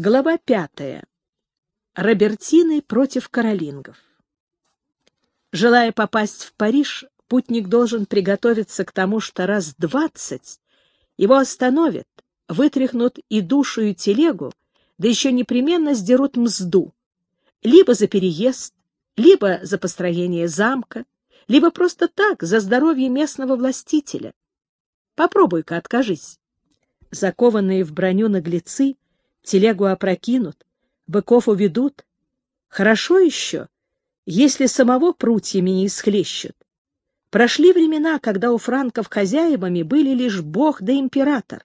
Глава пятая. Робертины против каролингов. Желая попасть в Париж, путник должен приготовиться к тому, что раз двадцать его остановят, вытряхнут и душу, и телегу, да еще непременно сдерут мзду, либо за переезд, либо за построение замка, либо просто так, за здоровье местного властителя. Попробуй-ка откажись. Закованные в броню наглецы — телегу опрокинут, быков уведут. Хорошо еще, если самого прутьями не исхлещут. Прошли времена, когда у франков хозяевами были лишь бог да император.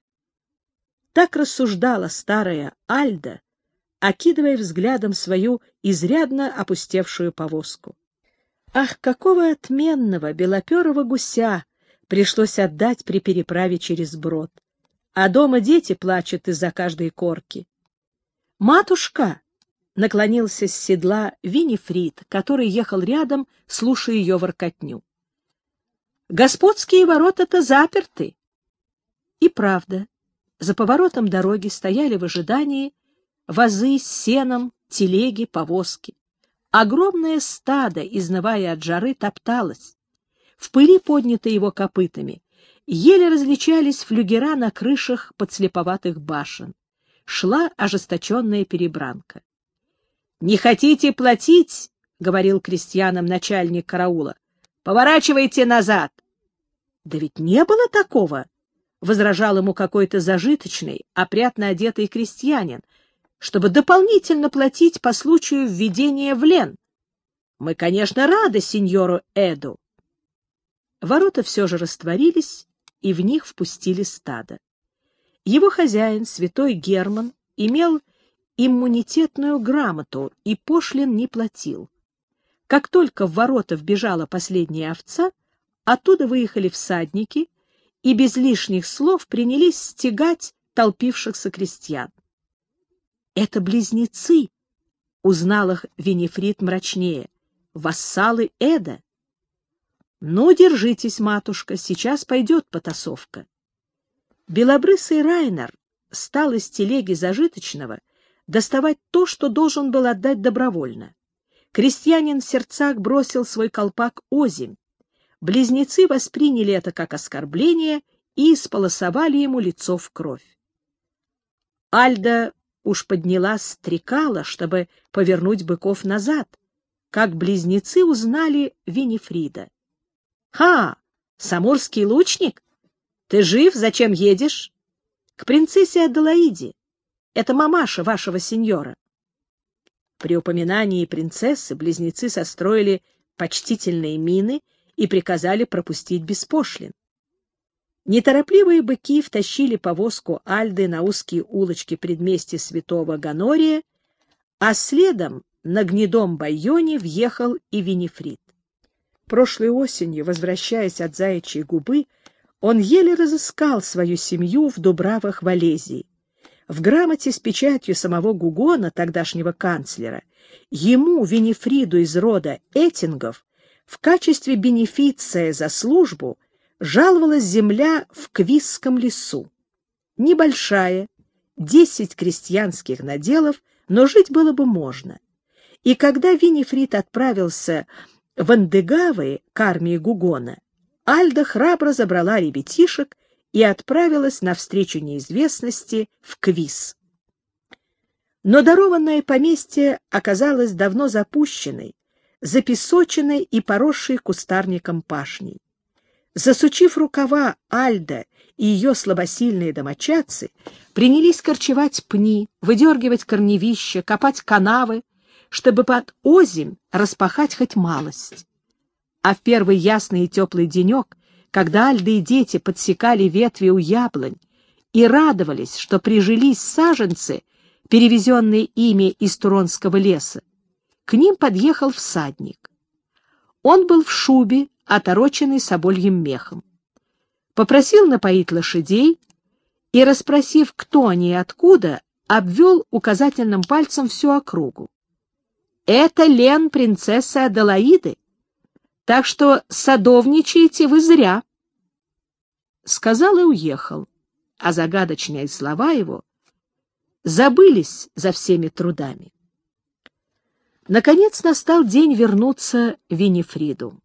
Так рассуждала старая Альда, окидывая взглядом свою изрядно опустевшую повозку. Ах, какого отменного белоперого гуся пришлось отдать при переправе через брод! а дома дети плачут из-за каждой корки. «Матушка!» — наклонился с седла Винифрид, который ехал рядом, слушая ее воркотню. «Господские ворота-то заперты!» И правда, за поворотом дороги стояли в ожидании вазы с сеном, телеги, повозки. Огромное стадо, изнывая от жары, топталось. В пыли, поднятой его копытами, еле различались флюгера на крышах подслеповатых башен. Шла ожесточенная перебранка. — Не хотите платить? — говорил крестьянам начальник караула. — Поворачивайте назад. — Да ведь не было такого, — возражал ему какой-то зажиточный, опрятно одетый крестьянин, чтобы дополнительно платить по случаю введения в лен. Мы, конечно, рады сеньору Эду. Ворота все же растворились, и в них впустили стадо. Его хозяин, святой Герман, имел иммунитетную грамоту и пошлин не платил. Как только в ворота вбежала последняя овца, оттуда выехали всадники и без лишних слов принялись стегать толпившихся крестьян. «Это близнецы!» — узнал их Венефрит мрачнее. «Вассалы Эда!» «Ну, держитесь, матушка, сейчас пойдет потасовка». Белобрысый Райнер стал из телеги зажиточного доставать то, что должен был отдать добровольно. Крестьянин в сердцах бросил свой колпак озимь. Близнецы восприняли это как оскорбление и исполосовали ему лицо в кровь. Альда уж подняла стрекала, чтобы повернуть быков назад, как близнецы узнали Винифрида. «Ха! Самурский лучник? Ты жив? Зачем едешь?» «К принцессе Аделаиде. Это мамаша вашего сеньора». При упоминании принцессы близнецы состроили почтительные мины и приказали пропустить без пошлин. Неторопливые быки втащили повозку Альды на узкие улочки предместья святого Ганория, а следом на гнедом байоне въехал и Винифрид. Прошлой осенью, возвращаясь от заячьей губы, он еле разыскал свою семью в Дубравах Валезии. В грамоте с печатью самого Гугона, тогдашнего канцлера, ему, Винифриду из рода Этингов, в качестве бенефиция за службу жаловалась земля в Квисском лесу. Небольшая, десять крестьянских наделов, но жить было бы можно. И когда Винифрид отправился в Андегавы к армии Гугона, Альда храбро забрала ребятишек и отправилась навстречу неизвестности в Квиз. Но дарованное поместье оказалось давно запущенной, запесоченной и поросшей кустарником пашней. Засучив рукава, Альда и ее слабосильные домочадцы принялись корчевать пни, выдергивать корневища, копать канавы, чтобы под озимь распахать хоть малость. А в первый ясный и теплый денек, когда Альды и дети подсекали ветви у яблонь и радовались, что прижились саженцы, перевезенные ими из Туронского леса, к ним подъехал всадник. Он был в шубе, отороченный собольем мехом. Попросил напоить лошадей и, расспросив, кто они и откуда, обвел указательным пальцем всю округу. Это Лен принцессы Аделаиды, так что садовничаете вы зря. Сказал и уехал, а загадочные слова его забылись за всеми трудами. Наконец настал день вернуться Винифриду.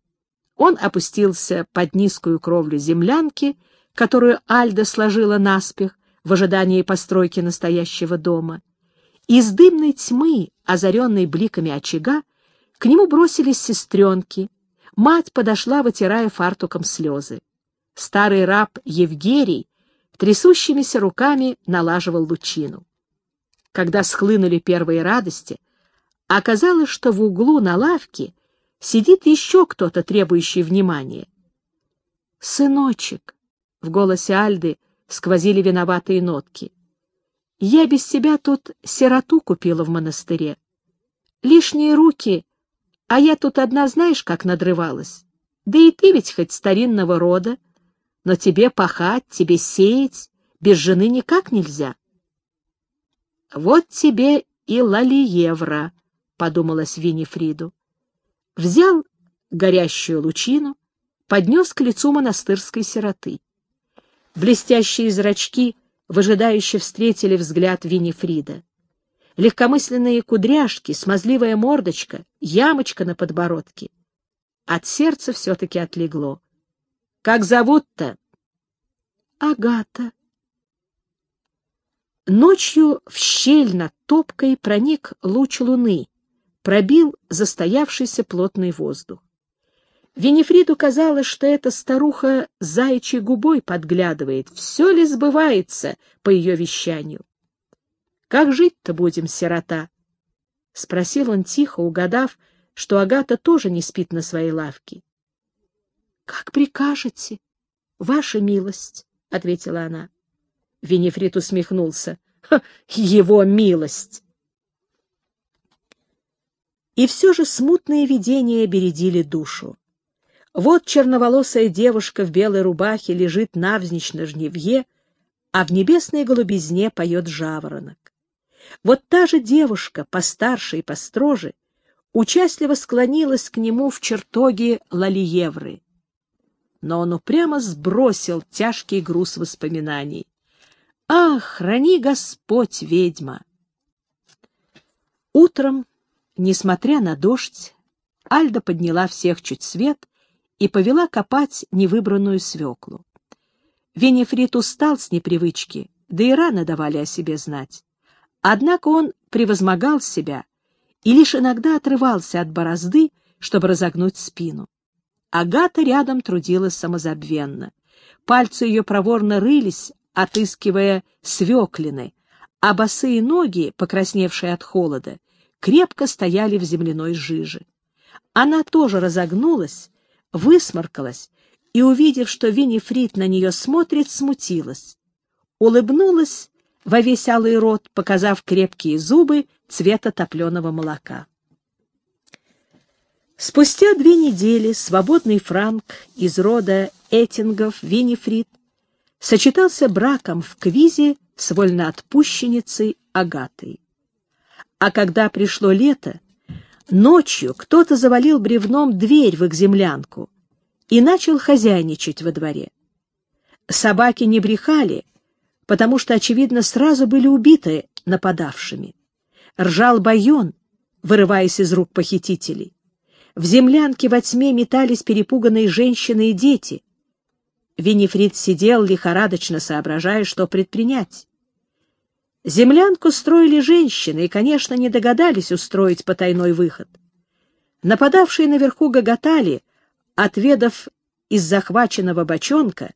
Он опустился под низкую кровлю землянки, которую Альда сложила наспех в ожидании постройки настоящего дома. Из дымной тьмы, озаренной бликами очага, к нему бросились сестренки. Мать подошла, вытирая фартуком слезы. Старый раб Евгерий трясущимися руками налаживал лучину. Когда схлынули первые радости, оказалось, что в углу на лавке сидит еще кто-то, требующий внимания. «Сыночек!» — в голосе Альды сквозили виноватые нотки. «Я без тебя тут сироту купила в монастыре. Лишние руки, а я тут одна знаешь, как надрывалась. Да и ты ведь хоть старинного рода, но тебе пахать, тебе сеять без жены никак нельзя. Вот тебе и Лалиевра, — подумалась Винифриду. Взял горящую лучину, поднес к лицу монастырской сироты. Блестящие зрачки выжидающе встретили взгляд Винифрида. Легкомысленные кудряшки, смазливая мордочка, ямочка на подбородке. От сердца все-таки отлегло. Как зовут-то? Агата. Ночью в щель над топкой проник луч луны, пробил застоявшийся плотный воздух. Винифриду казалось, что эта старуха заячьей губой подглядывает, все ли сбывается по ее вещанию. «Как жить-то будем, сирота?» — спросил он тихо, угадав, что Агата тоже не спит на своей лавке. Как прикажете, ваша милость, — ответила она. Венефрит усмехнулся. — Его милость! И все же смутные видения бередили душу. Вот черноволосая девушка в белой рубахе лежит навзничь на жневье, а в небесной голубизне поет жаворонок. Вот та же девушка, постарше и построже, участливо склонилась к нему в чертоге Лалиевры но он упрямо сбросил тяжкий груз воспоминаний. «Ах, храни Господь, ведьма!» Утром, несмотря на дождь, Альда подняла всех чуть свет и повела копать невыбранную свеклу. Венефрит устал с непривычки, да и рано давали о себе знать. Однако он превозмогал себя и лишь иногда отрывался от борозды, чтобы разогнуть спину. Агата рядом трудилась самозабвенно. Пальцы ее проворно рылись, отыскивая свеклины, а босые ноги, покрасневшие от холода, крепко стояли в земляной жиже. Она тоже разогнулась, высморкалась и, увидев, что Винифрид на нее смотрит, смутилась. Улыбнулась во весь алый рот, показав крепкие зубы цвета топленого молока. Спустя две недели свободный франк из рода Этингов Винифрид сочетался браком в Квизе с вольноотпущенницей Агатой. А когда пришло лето, ночью кто-то завалил бревном дверь в их землянку и начал хозяйничать во дворе. Собаки не брехали, потому что, очевидно, сразу были убиты нападавшими. Ржал Байон, вырываясь из рук похитителей. В землянке во тьме метались перепуганные женщины и дети. Винифрид сидел, лихорадочно соображая, что предпринять. Землянку строили женщины и, конечно, не догадались устроить потайной выход. Нападавшие наверху гоготали, отведав из захваченного бочонка,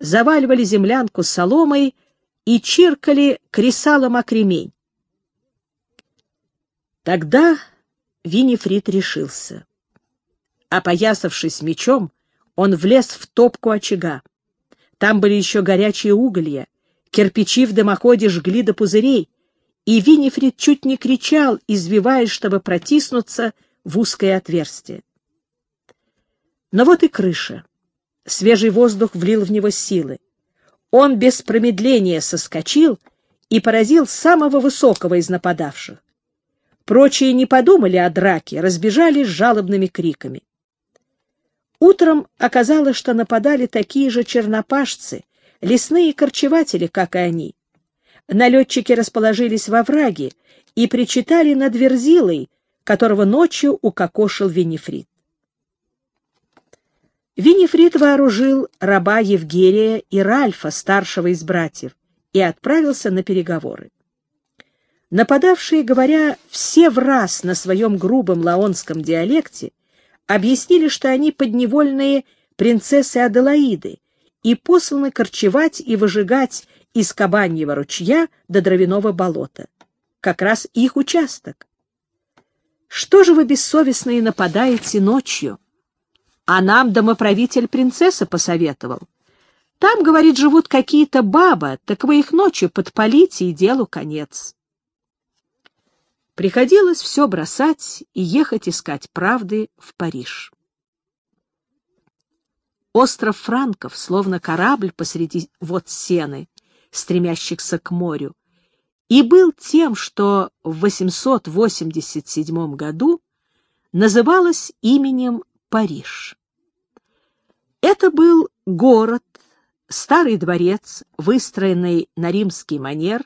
заваливали землянку соломой и чиркали кресалом о кремень. Тогда Винифрид решился. Опоясавшись мечом, он влез в топку очага. Там были еще горячие уголья, кирпичи в дымоходе жгли до пузырей, и Винифрид чуть не кричал, извиваясь, чтобы протиснуться в узкое отверстие. Но вот и крыша. Свежий воздух влил в него силы. Он без промедления соскочил и поразил самого высокого из нападавших. Прочие не подумали о драке, разбежались с жалобными криками. Утром оказалось, что нападали такие же чернопашцы, лесные корчеватели, как и они. налетчики расположились во враге и причитали над Верзилой, которого ночью укокошил Винифрид. Винифрид вооружил раба Евгерия и Ральфа, старшего из братьев, и отправился на переговоры. Нападавшие, говоря все в раз на своем грубом лаонском диалекте, объяснили, что они подневольные принцессы Аделаиды и посланы корчевать и выжигать из Кабаньего ручья до Дровяного болота. Как раз их участок. Что же вы бессовестные нападаете ночью? А нам домоправитель принцесса посоветовал. Там, говорит, живут какие-то бабы, так вы их ночью подпалите, и делу конец. Приходилось все бросать и ехать искать правды в Париж. Остров Франков, словно корабль посреди вод сены, стремящихся к морю, и был тем, что в 887 году называлось именем Париж. Это был город, старый дворец, выстроенный на римский манер,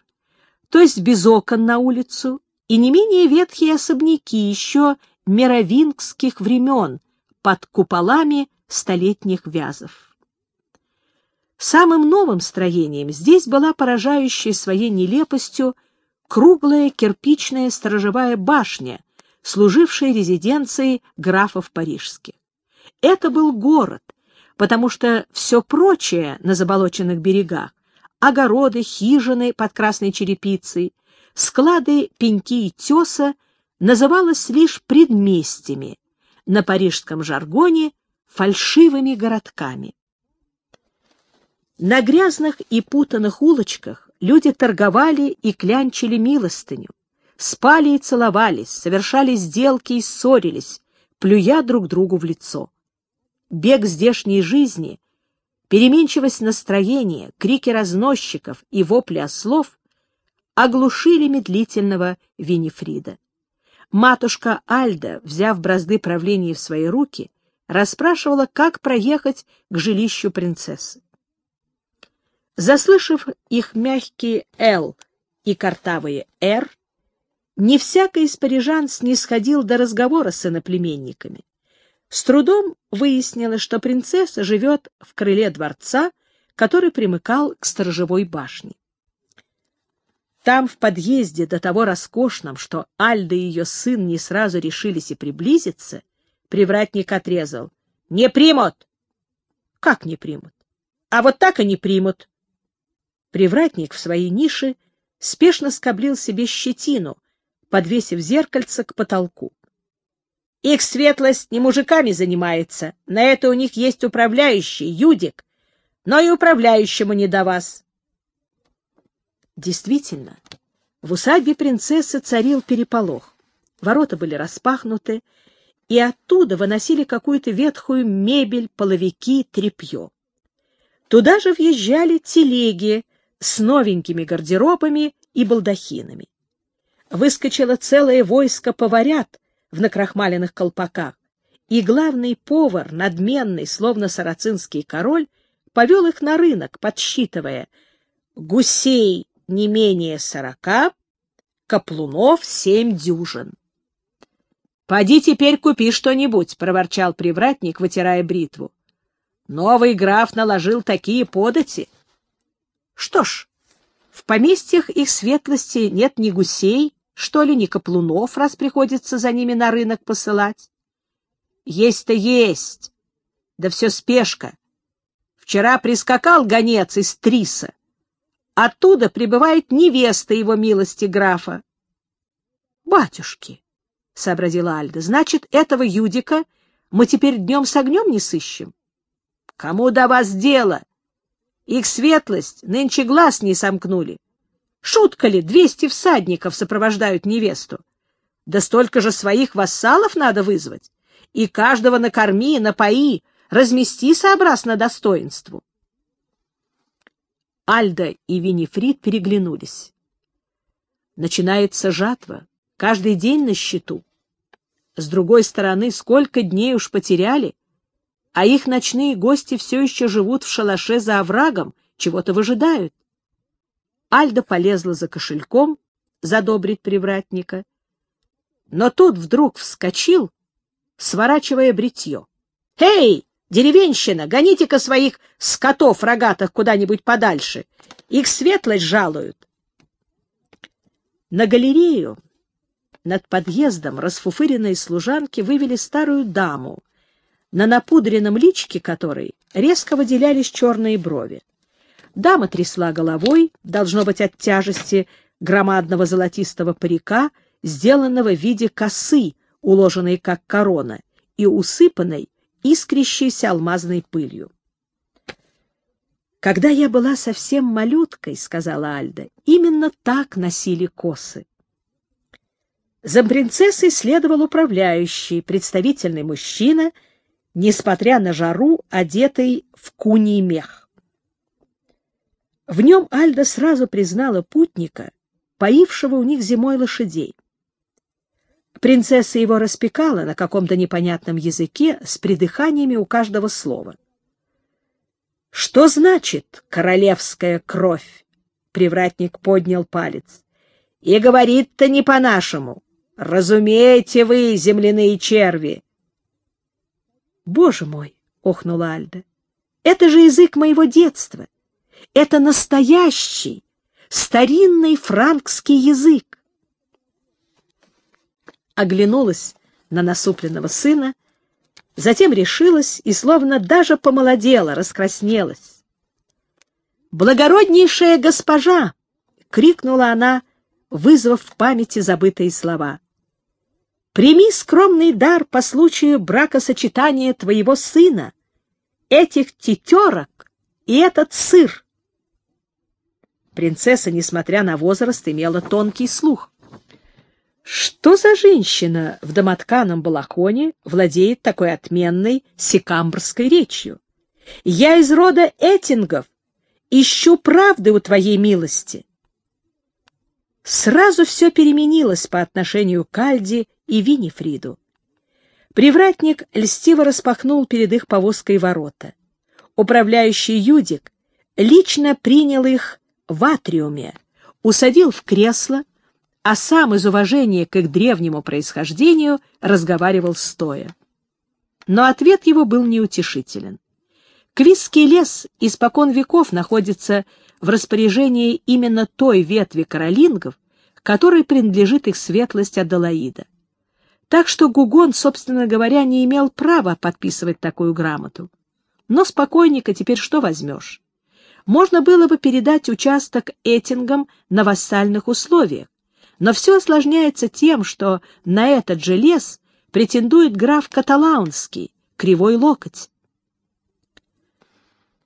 то есть без окон на улицу, и не менее ветхие особняки еще меровингских времен под куполами столетних вязов. Самым новым строением здесь была поражающая своей нелепостью круглая кирпичная сторожевая башня, служившая резиденцией графов парижских. Это был город, потому что все прочее на заболоченных берегах — огороды, хижины под красной черепицей, склады пеньки и теса — называлось лишь предместьями, на парижском жаргоне — фальшивыми городками. На грязных и путанных улочках люди торговали и клянчили милостыню, спали и целовались, совершали сделки и ссорились, плюя друг другу в лицо бег здешней жизни, переменчивость настроения, крики разносчиков и вопли ослов оглушили медлительного Винифрида. Матушка Альда, взяв бразды правления в свои руки, расспрашивала, как проехать к жилищу принцессы. Заслышав их мягкие «Л» и картавые «Р», не всякий из парижан снисходил до разговора с иноплеменниками. С трудом выяснилось, что принцесса живет в крыле дворца, который примыкал к сторожевой башне. Там, в подъезде, до того роскошном, что Альда и ее сын не сразу решились и приблизиться, привратник отрезал. — Не примут! — Как не примут? — А вот так и не примут. Привратник в своей нише спешно скоблил себе щетину, подвесив зеркальце к потолку. Их светлость не мужиками занимается, на это у них есть управляющий, Юдик, но и управляющему не до вас. Действительно, в усадьбе принцессы царил переполох. Ворота были распахнуты, и оттуда выносили какую-то ветхую мебель, половики, тряпье. Туда же въезжали телеги с новенькими гардеробами и балдахинами. Выскочило целое войско поварят, в накрахмаленных колпаках, и главный повар, надменный, словно сарацинский король, повел их на рынок, подсчитывая гусей не менее сорока, каплунов семь дюжин. — Поди теперь купи что-нибудь, — проворчал привратник, вытирая бритву. Новый граф наложил такие подати. Что ж, в поместьях их светлости нет ни гусей, что ли, ни каплунов, раз приходится за ними на рынок посылать? Есть-то есть. Да все спешка. Вчера прискакал гонец из Триса. Оттуда прибывает невеста его милости графа. — Батюшки, — сообразила Альда, — значит, этого Юдика мы теперь днем с огнем не сыщем? — Кому до вас дело? Их светлость нынче глаз не сомкнули. Шутка ли, двести всадников сопровождают невесту? Да столько же своих вассалов надо вызвать. И каждого накорми, напои, размести сообразно достоинству. Альда и Винифрид переглянулись. Начинается жатва, каждый день на счету. С другой стороны, сколько дней уж потеряли, а их ночные гости все еще живут в шалаше за оврагом, чего-то выжидают. Альда полезла за кошельком задобрить привратника, но тот вдруг вскочил, сворачивая бритье. «Эй, деревенщина, гоните-ка своих скотов рогатых куда-нибудь подальше! Их светлость жалуют!» На галерею над подъездом расфуфыренные служанки вывели старую даму, на напудренном личке которой резко выделялись черные брови. Дама трясла головой, должно быть, от тяжести громадного золотистого парика, сделанного в виде косы, уложенной как корона, и усыпанной искрящейся алмазной пылью. «Когда я была совсем малюткой, — сказала Альда, — именно так носили косы. За принцессой следовал управляющий, представительный мужчина, несмотря на жару, одетый в куний мех. В нем Альда сразу признала путника, поившего у них зимой лошадей. Принцесса его распекала на каком-то непонятном языке с придыханиями у каждого слова. «Что значит королевская кровь?» — привратник поднял палец. «И говорит-то не по-нашему. Разумеете вы, земляные черви!» «Боже мой!» — охнула Альда. «Это же язык моего детства! Это настоящий, старинный франкский язык!» Оглянулась на насупленного сына, затем решилась и словно даже помолодела, раскраснелась. «Благороднейшая госпожа!» — крикнула она, вызвав в памяти забытые слова. Прими скромный дар по случаю бракосочетания твоего сына, этих тетерок и этот сыр. Принцесса, несмотря на возраст, имела тонкий слух. Что за женщина в домотканом балахоне владеет такой отменной секамбрской речью? Я из рода Этингов, ищу правды у твоей милости. Сразу все переменилось по отношению к Альде и Винифриду. Привратник льстиво распахнул перед их повозкой ворота. Управляющий Юдик лично принял их в атриуме, усадил в кресло, а сам из уважения к их древнему происхождению разговаривал стоя. Но ответ его был неутешителен. Квисский лес испокон веков находится в распоряжении именно той ветви каролингов, которой принадлежит их светлость Аделаида. Так что Гугон, собственно говоря, не имел права подписывать такую грамоту. Но спокойненько теперь что возьмешь? Можно было бы передать участок Этингам на вассальных условиях, но все осложняется тем, что на этот же лес претендует граф Каталаунский, Кривой Локоть.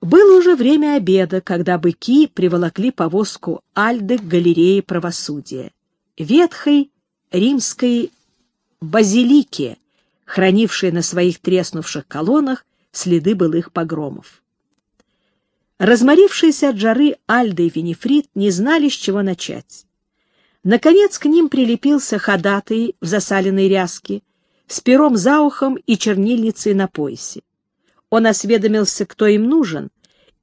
Было уже время обеда, когда быки приволокли повозку Альды к галерее правосудия, ветхой римской базилике, хранившей на своих треснувших колоннах следы былых погромов. Разморившиеся от жары Альда и Винифрид не знали, с чего начать. Наконец к ним прилепился ходатай в засаленной ряске, с пером за ухом и чернильницей на поясе. Он осведомился, кто им нужен,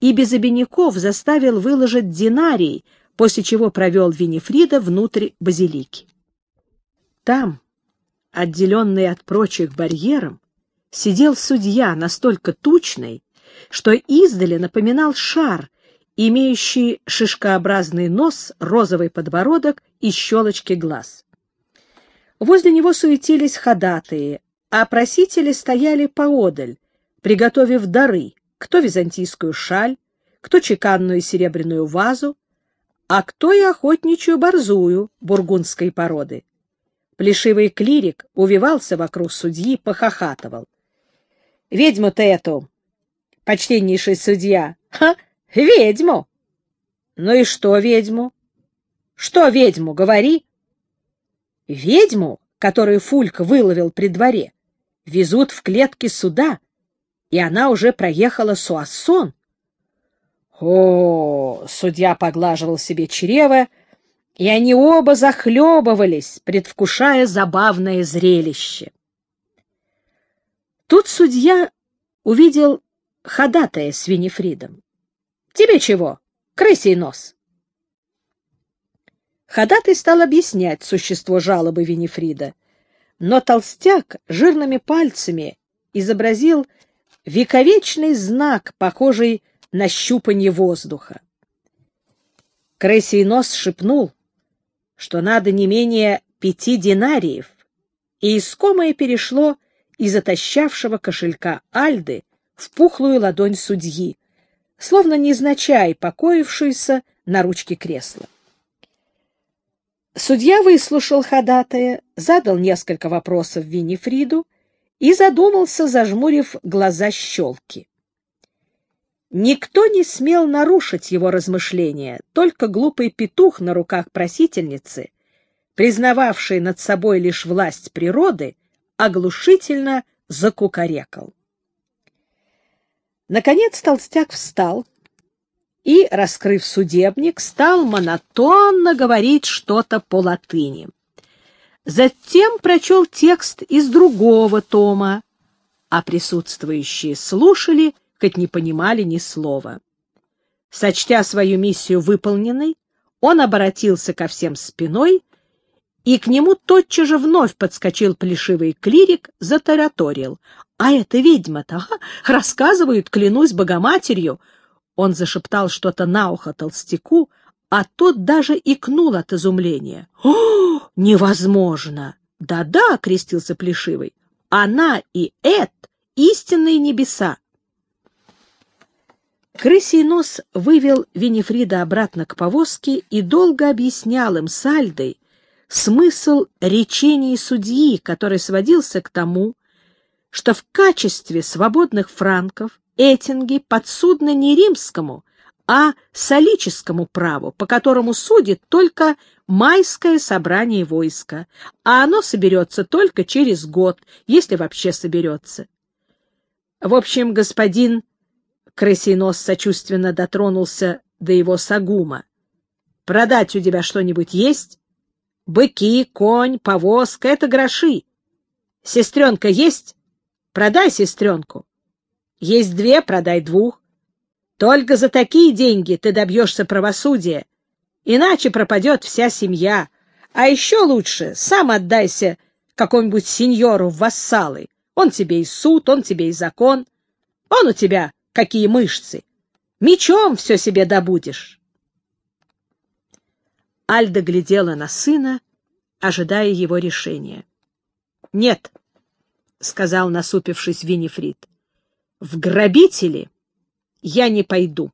и без обиняков заставил выложить динарий, после чего провел Винифрида внутрь базилики. Там, отделенный от прочих барьером, сидел судья настолько тучный, что издали напоминал шар, имеющий шишкообразный нос, розовый подбородок и щелочки глаз. Возле него суетились ходатые, а просители стояли поодаль, приготовив дары, кто византийскую шаль, кто чеканную серебряную вазу, а кто и охотничью борзую бургундской породы. Плешивый клирик увивался вокруг судьи, похохатывал. — Ведьму-то эту, почтеннейший судья! Ха! Ведьму! — Ну и что ведьму? — Что ведьму, говори! — Ведьму, которую Фульк выловил при дворе, везут в клетке суда, и она уже проехала Суассон. О, судья поглаживал себе чрево, и они оба захлебывались, предвкушая забавное зрелище. Тут судья увидел ходатая с Винифридом. — Тебе чего? Крысий нос. Ходатай стал объяснять существо жалобы Винифрида, но толстяк жирными пальцами изобразил вековечный знак, похожий на щупанье воздуха. Крысий нос шепнул, что надо не менее пяти динариев, и искомое перешло из отощавшего кошелька Альды в пухлую ладонь судьи, словно незначай покоившуюся на ручке кресла. Судья выслушал ходатая, задал несколько вопросов Виннифриду и задумался, зажмурив глаза щелки. Никто не смел нарушить его размышления, только глупый петух на руках просительницы, признававший над собой лишь власть природы, оглушительно закукарекал. Наконец толстяк встал и, раскрыв судебник, стал монотонно говорить что-то по латыни. Затем прочел текст из другого тома, а присутствующие слушали, хоть не понимали ни слова. Сочтя свою миссию выполненной, он обратился ко всем спиной, и к нему тотчас же вновь подскочил плешивый клирик, затараторил. А эта ведьма-то, ага, рассказывают, клянусь Богоматерью. Он зашептал что-то на ухо толстяку, а тот даже икнул от изумления. «О, невозможно!» «Да-да», — крестился Плешивый, — «она и Эд — истинные небеса». Крысий нос вывел Винифрида обратно к повозке и долго объяснял им с Альдой смысл речений судьи, который сводился к тому, что в качестве свободных франков Этинги подсудны не римскому, а солическому праву, по которому судит только майское собрание войска, а оно соберется только через год, если вообще соберется. В общем, господин Крысий нос сочувственно дотронулся до его сагума. «Продать у тебя что-нибудь есть? Быки, конь, повозка — это гроши. Сестренка есть? Продай сестренку. Есть две, продай двух. Только за такие деньги ты добьешься правосудия, иначе пропадет вся семья. А еще лучше сам отдайся какому-нибудь сеньору в вассалы. Он тебе и суд, он тебе и закон. Он у тебя какие мышцы. Мечом все себе добудешь. Альда глядела на сына, ожидая его решения. — Нет, — сказал насупившись Винифрид, — в грабители я не пойду.